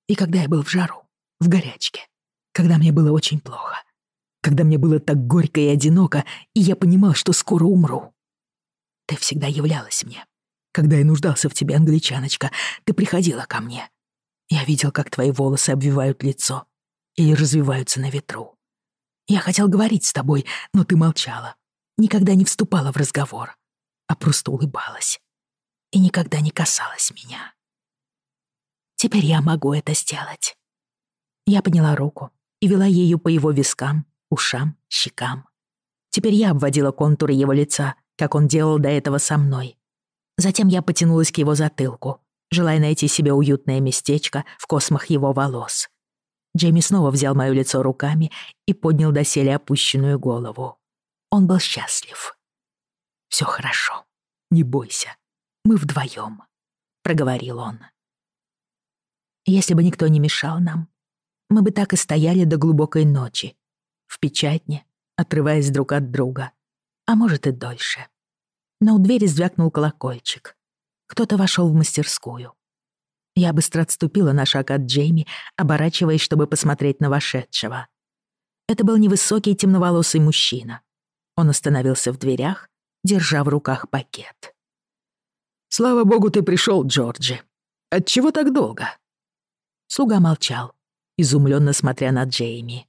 И когда я был в жару, в горячке, когда мне было очень плохо, когда мне было так горько и одиноко, и я понимал, что скоро умру. Ты всегда являлась мне. Когда я нуждался в тебе, англичаночка, ты приходила ко мне. Я видел, как твои волосы обвивают лицо и развиваются на ветру. Я хотел говорить с тобой, но ты молчала, никогда не вступала в разговор, а просто улыбалась и никогда не касалась меня. Теперь я могу это сделать. Я подняла руку и вела ею по его вискам, ушам, щекам. Теперь я обводила контуры его лица, как он делал до этого со мной. Затем я потянулась к его затылку, желая найти себе уютное местечко в космах его волос. Джейми снова взял моё лицо руками и поднял доселе опущенную голову. Он был счастлив. «Все хорошо. Не бойся. Мы вдвоем», — проговорил он. «Если бы никто не мешал нам, мы бы так и стояли до глубокой ночи, в печатне, отрываясь друг от друга, а может и дольше». Но у двери звякнул колокольчик. Кто-то вошел в мастерскую. Я быстро отступила на шаг от Джейми, оборачиваясь, чтобы посмотреть на вошедшего. Это был невысокий темноволосый мужчина. Он остановился в дверях, держа в руках пакет. «Слава богу, ты пришел, Джорджи. Отчего так долго?» Слуга молчал, изумленно смотря на Джейми.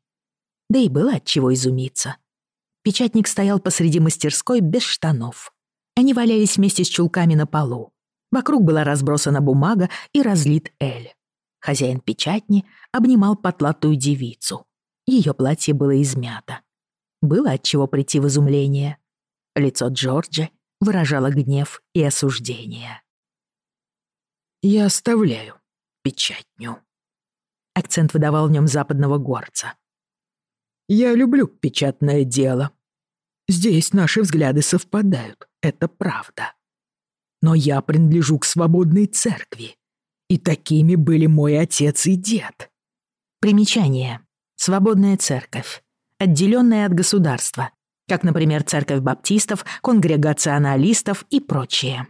Да и было от чего изумиться. Печатник стоял посреди мастерской без штанов. Они валялись вместе с чулками на полу. Вокруг была разбросана бумага и разлит эль. Хозяин печатни обнимал потлатую девицу. Ее платье было измято. Было от чего прийти в изумление. Лицо Джорджа выражало гнев и осуждение. «Я оставляю печатню». Акцент выдавал в нем западного горца. «Я люблю печатное дело. Здесь наши взгляды совпадают, это правда но я принадлежу к свободной церкви. И такими были мой отец и дед. Примечание. Свободная церковь. Отделенная от государства. Как, например, церковь баптистов, конгрегационалистов и прочее.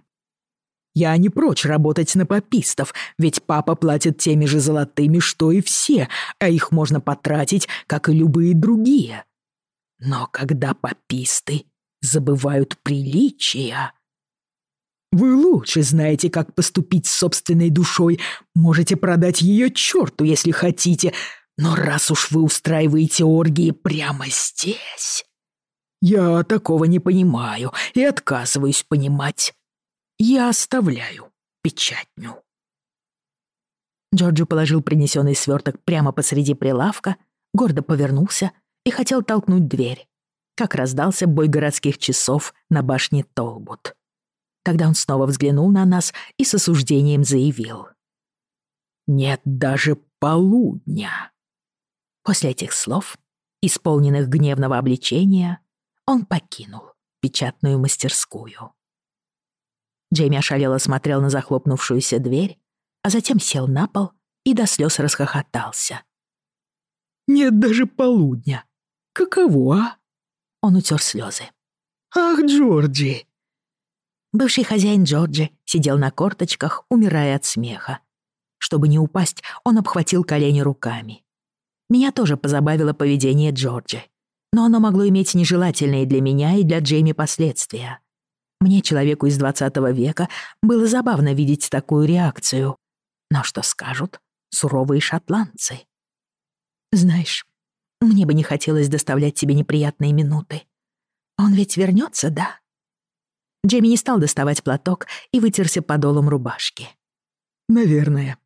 Я не прочь работать на попистов, ведь папа платит теми же золотыми, что и все, а их можно потратить, как и любые другие. Но когда пописты забывают приличия, вы лучше знаете, как поступить с собственной душой. Можете продать ее черту, если хотите. Но раз уж вы устраиваете оргии прямо здесь... Я такого не понимаю и отказываюсь понимать. Я оставляю печатню. Джорджу положил принесенный сверток прямо посреди прилавка, гордо повернулся и хотел толкнуть дверь. Как раздался бой городских часов на башне Толбут когда он снова взглянул на нас и с осуждением заявил. «Нет даже полудня». После этих слов, исполненных гневного обличения, он покинул печатную мастерскую. Джейми ошалело смотрел на захлопнувшуюся дверь, а затем сел на пол и до слез расхохотался. «Нет даже полудня. Каково, а?» Он утер слезы. «Ах, Джорджи, Бывший хозяин Джорджи сидел на корточках, умирая от смеха. Чтобы не упасть, он обхватил колени руками. Меня тоже позабавило поведение Джорджи. Но оно могло иметь нежелательные для меня и для Джейми последствия. Мне, человеку из 20 века, было забавно видеть такую реакцию. Но что скажут суровые шотландцы? Знаешь, мне бы не хотелось доставлять тебе неприятные минуты. Он ведь вернется, да? Джейми не стал доставать платок и вытерся подолом рубашки. «Наверное.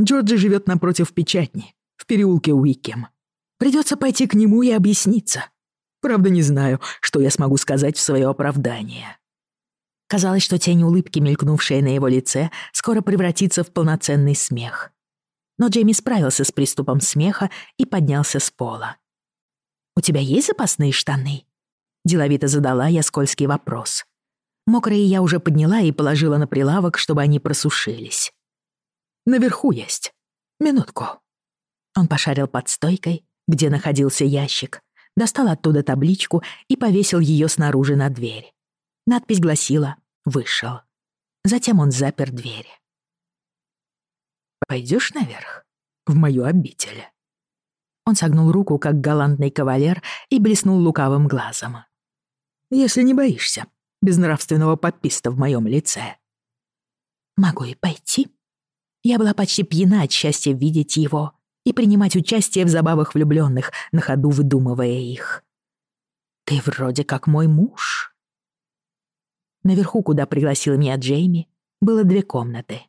Джорджи живет напротив печатни, в переулке Уикем. Придется пойти к нему и объясниться. Правда, не знаю, что я смогу сказать в свое оправдание». Казалось, что тень улыбки, мелькнувшая на его лице, скоро превратится в полноценный смех. Но Джейми справился с приступом смеха и поднялся с пола. «У тебя есть запасные штаны?» Деловито задала я скользкий вопрос. Мокрые я уже подняла и положила на прилавок, чтобы они просушились. «Наверху есть. Минутку». Он пошарил под стойкой, где находился ящик, достал оттуда табличку и повесил ее снаружи на дверь. Надпись гласила «Вышел». Затем он запер дверь. Пойдешь наверх? В мою обитель?» Он согнул руку, как галантный кавалер, и блеснул лукавым глазом. «Если не боишься, безнравственного пописта в моем лице. Могу и пойти. Я была почти пьяна от счастья видеть его и принимать участие в забавах влюбленных, на ходу выдумывая их. «Ты вроде как мой муж». Наверху, куда пригласила меня Джейми, было две комнаты.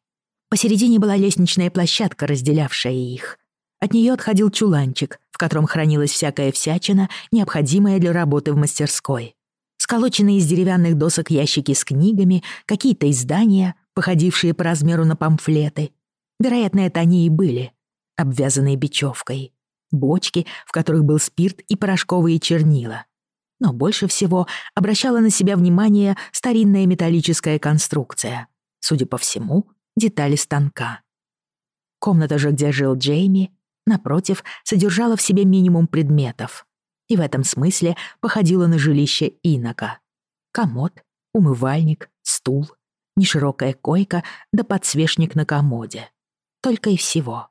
Посередине была лестничная площадка, разделявшая их. От нее отходил чуланчик, в котором хранилась всякая всячина, необходимая для работы в мастерской. Сколоченные из деревянных досок ящики с книгами, какие-то издания, походившие по размеру на памфлеты. Вероятно, это они и были, обвязанные бечевкой. Бочки, в которых был спирт и порошковые чернила. Но больше всего обращала на себя внимание старинная металлическая конструкция. Судя по всему, детали станка. Комната же, где жил Джейми, напротив, содержала в себе минимум предметов и в этом смысле походила на жилище инока. Комод, умывальник, стул, неширокая койка да подсвечник на комоде. Только и всего.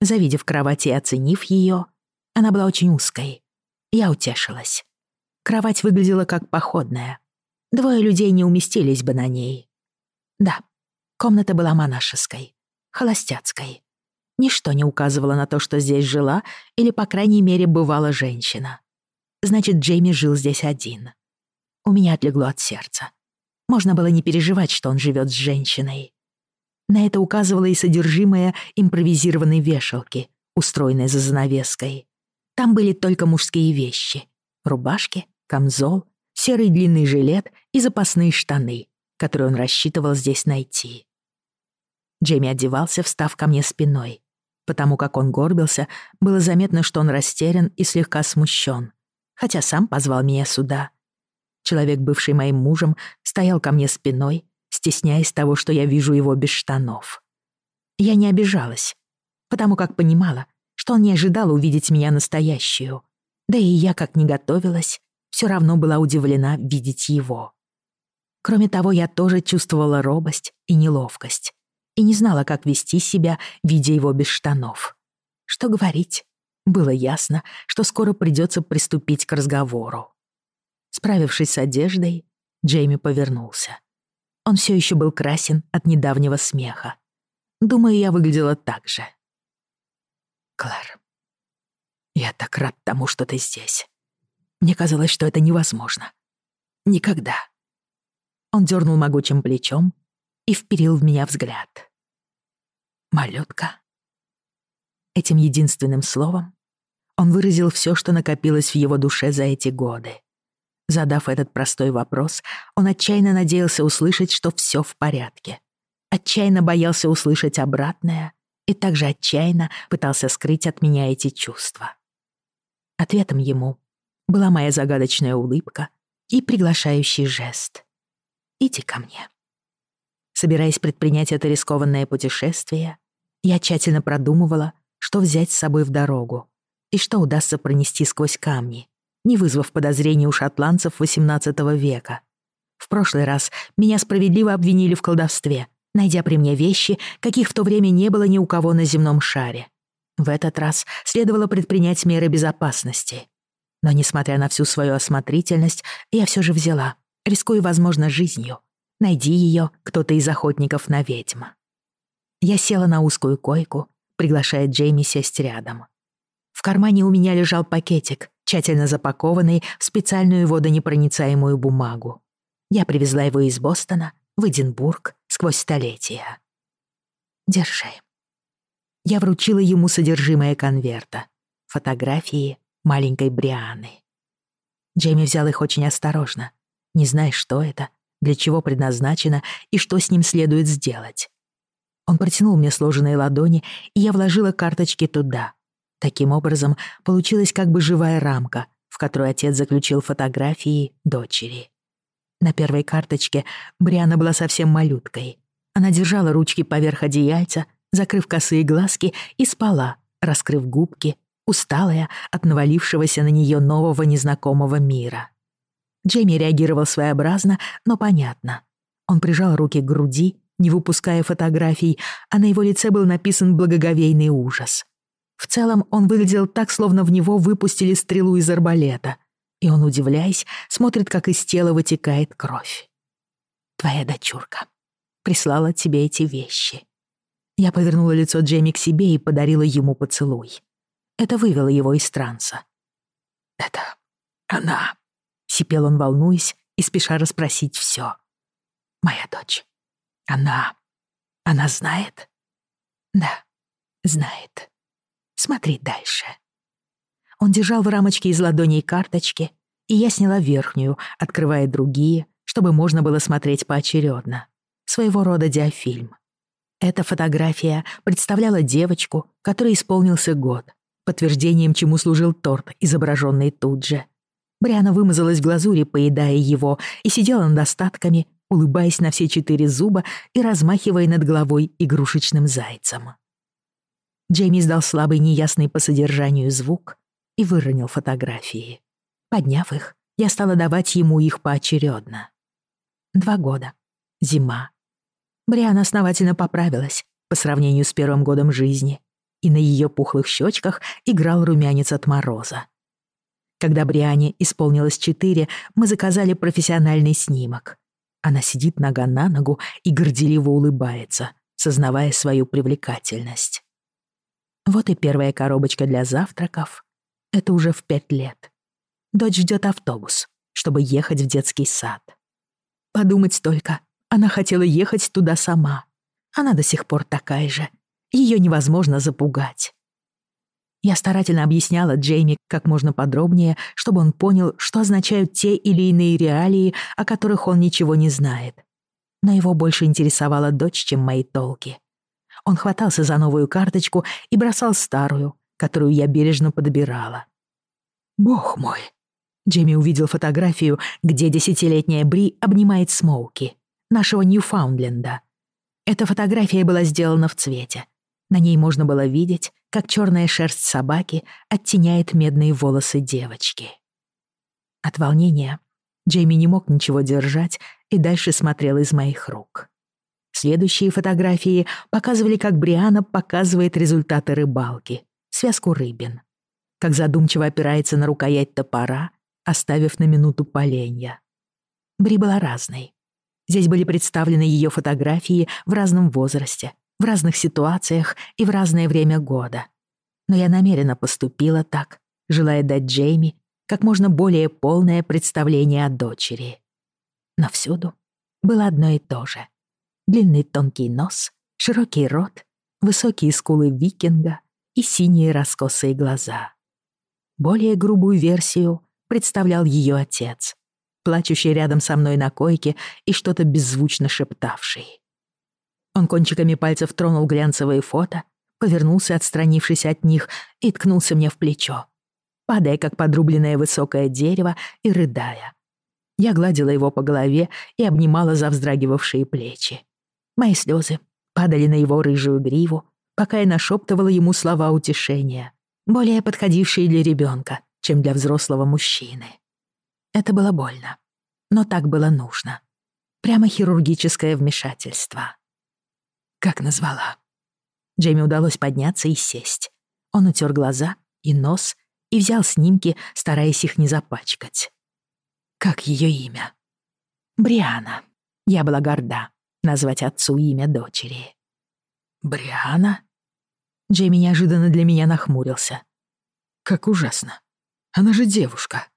Завидев кровать и оценив ее, она была очень узкой. Я утешилась. Кровать выглядела как походная. Двое людей не уместились бы на ней. Да, комната была монашеской, холостяцкой. Ничто не указывало на то, что здесь жила или, по крайней мере, бывала женщина. Значит, Джейми жил здесь один. У меня отлегло от сердца. Можно было не переживать, что он живет с женщиной. На это указывало и содержимое импровизированной вешалки, устроенной за занавеской. Там были только мужские вещи. Рубашки, камзол, серый длинный жилет и запасные штаны, которые он рассчитывал здесь найти. Джейми одевался, встав ко мне спиной, Потому как он горбился, было заметно, что он растерян и слегка смущен. Хотя сам позвал меня сюда. Человек, бывший моим мужем, стоял ко мне спиной, стесняясь того, что я вижу его без штанов. Я не обижалась, потому как понимала, что он не ожидал увидеть меня настоящую. Да и я, как не готовилась, все равно была удивлена видеть его. Кроме того, я тоже чувствовала робость и неловкость и не знала, как вести себя, видя его без штанов. Что говорить? Было ясно, что скоро придется приступить к разговору. Справившись с одеждой, Джейми повернулся. Он все еще был красен от недавнего смеха. Думаю, я выглядела так же. Клар, я так рад тому, что ты здесь. Мне казалось, что это невозможно. Никогда». Он дернул могучим плечом, и вперил в меня взгляд. «Малютка». Этим единственным словом он выразил все, что накопилось в его душе за эти годы. Задав этот простой вопрос, он отчаянно надеялся услышать, что все в порядке. Отчаянно боялся услышать обратное и также отчаянно пытался скрыть от меня эти чувства. Ответом ему была моя загадочная улыбка и приглашающий жест. «Иди ко мне». Собираясь предпринять это рискованное путешествие, я тщательно продумывала, что взять с собой в дорогу и что удастся пронести сквозь камни, не вызвав подозрений у шотландцев XVIII века. В прошлый раз меня справедливо обвинили в колдовстве, найдя при мне вещи, каких в то время не было ни у кого на земном шаре. В этот раз следовало предпринять меры безопасности. Но, несмотря на всю свою осмотрительность, я все же взяла, рискуя, возможно, жизнью, Найди ее кто-то из охотников на ведьм. Я села на узкую койку, приглашая Джейми сесть рядом. В кармане у меня лежал пакетик, тщательно запакованный в специальную водонепроницаемую бумагу. Я привезла его из Бостона в Эдинбург сквозь столетия. «Держи». Я вручила ему содержимое конверта. Фотографии маленькой Брианы. Джейми взял их очень осторожно, не зная, что это для чего предназначено и что с ним следует сделать. Он протянул мне сложенные ладони, и я вложила карточки туда. Таким образом, получилась как бы живая рамка, в которую отец заключил фотографии дочери. На первой карточке Бриана была совсем малюткой. Она держала ручки поверх одеяльца, закрыв косые глазки, и спала, раскрыв губки, усталая от навалившегося на нее нового незнакомого мира. Джейми реагировал своеобразно, но понятно. Он прижал руки к груди, не выпуская фотографий, а на его лице был написан благоговейный ужас. В целом он выглядел так, словно в него выпустили стрелу из арбалета. И он, удивляясь, смотрит, как из тела вытекает кровь. «Твоя дочурка прислала тебе эти вещи». Я повернула лицо Джейми к себе и подарила ему поцелуй. Это вывело его из транса. «Это она», Сипел он, волнуясь и спеша расспросить все. «Моя дочь. Она... Она знает?» «Да, знает. Смотри дальше». Он держал в рамочке из ладоней карточки, и я сняла верхнюю, открывая другие, чтобы можно было смотреть поочередно. Своего рода диафильм. Эта фотография представляла девочку, которой исполнился год, подтверждением чему служил торт, изображенный тут же. Бриана вымазалась в глазури, поедая его, и сидела над остатками, улыбаясь на все четыре зуба и размахивая над головой игрушечным зайцем. Джейми издал слабый, неясный по содержанию звук и выронил фотографии. Подняв их, я стала давать ему их поочередно. Два года. Зима. Бриана основательно поправилась по сравнению с первым годом жизни, и на ее пухлых щечках играл румянец от мороза. Когда Бриане исполнилось четыре, мы заказали профессиональный снимок. Она сидит нога на ногу и горделиво улыбается, сознавая свою привлекательность. Вот и первая коробочка для завтраков. Это уже в пять лет. Дочь ждет автобус, чтобы ехать в детский сад. Подумать только, она хотела ехать туда сама. Она до сих пор такая же. Ее невозможно запугать. Я старательно объясняла Джейми как можно подробнее, чтобы он понял, что означают те или иные реалии, о которых он ничего не знает. Но его больше интересовала дочь, чем мои толки. Он хватался за новую карточку и бросал старую, которую я бережно подбирала. «Бог мой!» Джейми увидел фотографию, где десятилетняя Бри обнимает Смоуки, нашего Ньюфаундленда. Эта фотография была сделана в цвете. На ней можно было видеть, как черная шерсть собаки оттеняет медные волосы девочки. От волнения Джейми не мог ничего держать и дальше смотрел из моих рук. Следующие фотографии показывали, как Бриана показывает результаты рыбалки, связку рыбин, как задумчиво опирается на рукоять топора, оставив на минуту поленья. Бри была разной. Здесь были представлены ее фотографии в разном возрасте, в разных ситуациях и в разное время года. Но я намеренно поступила так, желая дать Джейми как можно более полное представление о дочери. Но всюду было одно и то же. Длинный тонкий нос, широкий рот, высокие скулы викинга и синие раскосые глаза. Более грубую версию представлял ее отец, плачущий рядом со мной на койке и что-то беззвучно шептавший. Он кончиками пальцев тронул глянцевые фото, повернулся, отстранившись от них, и ткнулся мне в плечо, падая, как подрубленное высокое дерево, и рыдая. Я гладила его по голове и обнимала за вздрагивавшие плечи. Мои слезы падали на его рыжую гриву, пока я нашептывала ему слова утешения, более подходившие для ребенка, чем для взрослого мужчины. Это было больно, но так было нужно. Прямо хирургическое вмешательство как назвала. Джейми удалось подняться и сесть. Он утер глаза и нос и взял снимки, стараясь их не запачкать. Как ее имя? Бриана. Я была горда назвать отцу имя дочери. Бриана? Джейми неожиданно для меня нахмурился. Как ужасно. Она же девушка.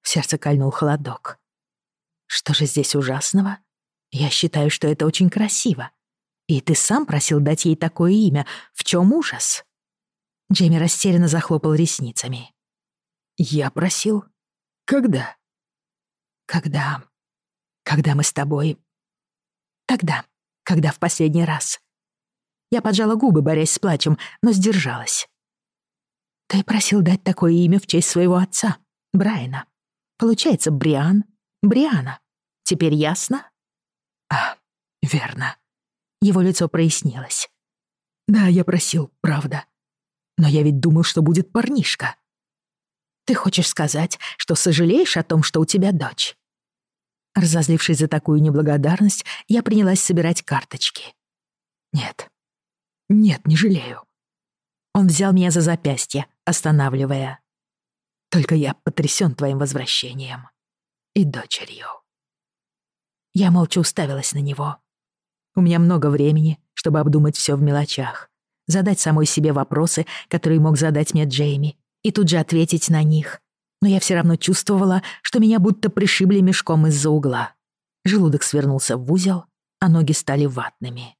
В сердце кольнул холодок. Что же здесь ужасного? Я считаю, что это очень красиво и ты сам просил дать ей такое имя. В чем ужас?» Джейми растерянно захлопал ресницами. «Я просил? Когда?» «Когда? Когда мы с тобой?» «Тогда, когда в последний раз?» Я поджала губы, борясь с плачем, но сдержалась. «Ты просил дать такое имя в честь своего отца, Брайана. Получается, Бриан, Бриана. Теперь ясно?» «А, верно», его лицо прояснилось. «Да, я просил, правда. Но я ведь думал, что будет парнишка». «Ты хочешь сказать, что сожалеешь о том, что у тебя дочь?» Разозлившись за такую неблагодарность, я принялась собирать карточки. «Нет. Нет, не жалею». Он взял меня за запястье, останавливая. «Только я потрясён твоим возвращением. И дочерью». Я молча уставилась на него. У меня много времени, чтобы обдумать все в мелочах. Задать самой себе вопросы, которые мог задать мне Джейми, и тут же ответить на них. Но я все равно чувствовала, что меня будто пришибли мешком из-за угла. Желудок свернулся в узел, а ноги стали ватными.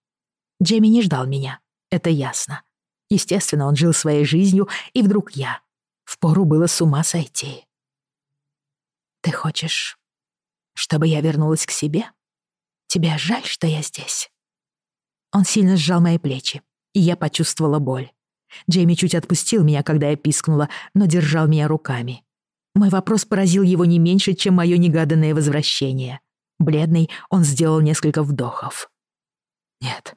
Джейми не ждал меня, это ясно. Естественно, он жил своей жизнью, и вдруг я. Впору было с ума сойти. «Ты хочешь, чтобы я вернулась к себе?» «Тебе жаль, что я здесь?» Он сильно сжал мои плечи, и я почувствовала боль. Джейми чуть отпустил меня, когда я пискнула, но держал меня руками. Мой вопрос поразил его не меньше, чем мое негаданное возвращение. Бледный, он сделал несколько вдохов. «Нет.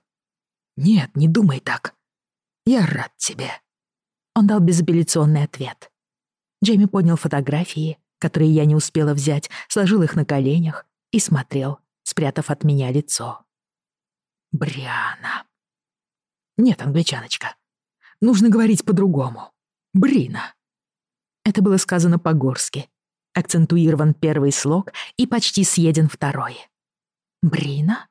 Нет, не думай так. Я рад тебе». Он дал безапелляционный ответ. Джейми поднял фотографии, которые я не успела взять, сложил их на коленях и смотрел спрятав от меня лицо. Бриана. Нет, англичаночка. Нужно говорить по-другому. Брина. Это было сказано по-горски. Акцентуирован первый слог и почти съеден второй. Брина?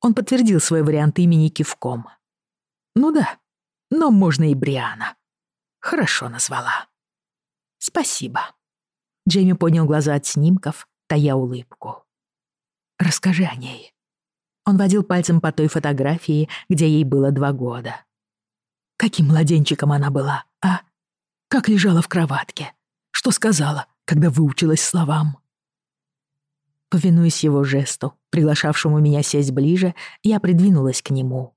Он подтвердил свой вариант имени кивком. Ну да, но можно и Бриана. Хорошо назвала. Спасибо. Джейми поднял глаза от снимков, тая улыбку. Расскажи о ней». Он водил пальцем по той фотографии, где ей было два года. Каким младенчиком она была, а? Как лежала в кроватке? Что сказала, когда выучилась словам? Повинуясь его жесту, приглашавшему меня сесть ближе, я придвинулась к нему.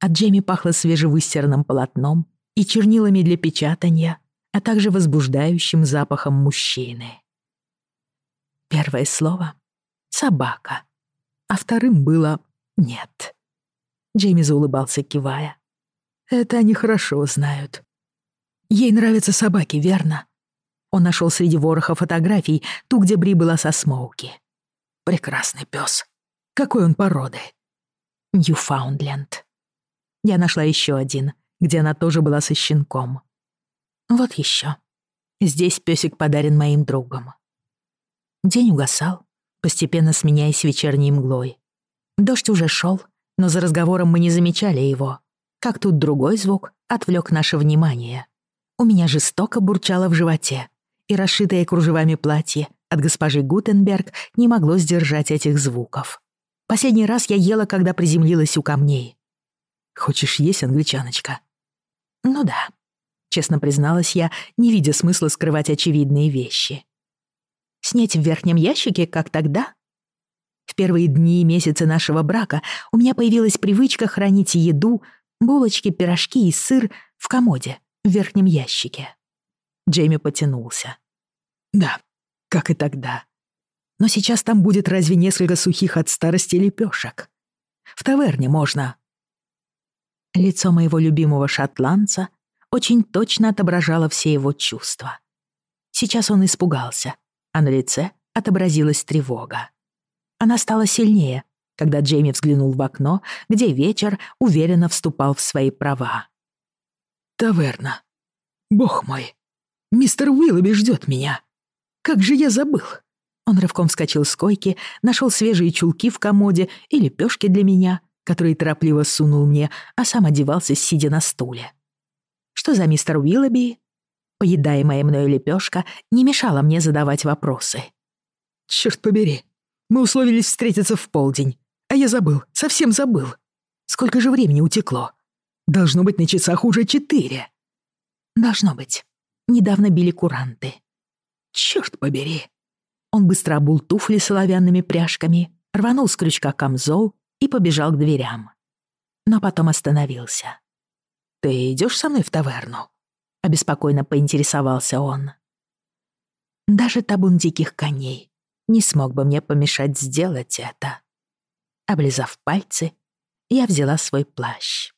От Джейми пахло свежевыстиранным полотном и чернилами для печатания, а также возбуждающим запахом мужчины. Первое слово, собака, а вторым было «нет». Джейми заулыбался, кивая. «Это они хорошо знают». «Ей нравятся собаки, верно?» Он нашел среди вороха фотографий ту, где Бри была со Смоуки. «Прекрасный пес. Какой он породы?» «Ньюфаундленд». Я нашла еще один, где она тоже была со щенком. Вот еще. Здесь песик подарен моим другом. День угасал, постепенно сменяясь вечерней мглой. Дождь уже шел, но за разговором мы не замечали его. Как тут другой звук отвлек наше внимание. У меня жестоко бурчало в животе, и расшитое кружевами платье от госпожи Гутенберг не могло сдержать этих звуков. Последний раз я ела, когда приземлилась у камней. «Хочешь есть, англичаночка?» «Ну да», — честно призналась я, не видя смысла скрывать очевидные вещи снять в верхнем ящике, как тогда? В первые дни и месяцы нашего брака у меня появилась привычка хранить еду, булочки, пирожки и сыр в комоде, в верхнем ящике. Джейми потянулся. Да, как и тогда. Но сейчас там будет разве несколько сухих от старости лепешек? В таверне можно. Лицо моего любимого шотландца очень точно отображало все его чувства. Сейчас он испугался — а на лице отобразилась тревога. Она стала сильнее, когда Джейми взглянул в окно, где вечер уверенно вступал в свои права. «Таверна. Бог мой! Мистер Уиллоби ждет меня! Как же я забыл!» Он рывком вскочил с койки, нашел свежие чулки в комоде и лепешки для меня, которые торопливо сунул мне, а сам одевался, сидя на стуле. Что за мистер Уиллоби? Поедаемая мною лепешка не мешала мне задавать вопросы. «Чёрт побери, мы условились встретиться в полдень, а я забыл, совсем забыл. Сколько же времени утекло? Должно быть на часах уже четыре». «Должно быть. Недавно били куранты». «Чёрт побери». Он быстро обул туфли соловянными пряжками, рванул с крючка камзол и побежал к дверям. Но потом остановился. «Ты идёшь со мной в таверну?» обеспокоенно поинтересовался он. Даже табун диких коней не смог бы мне помешать сделать это. Облизав пальцы, я взяла свой плащ.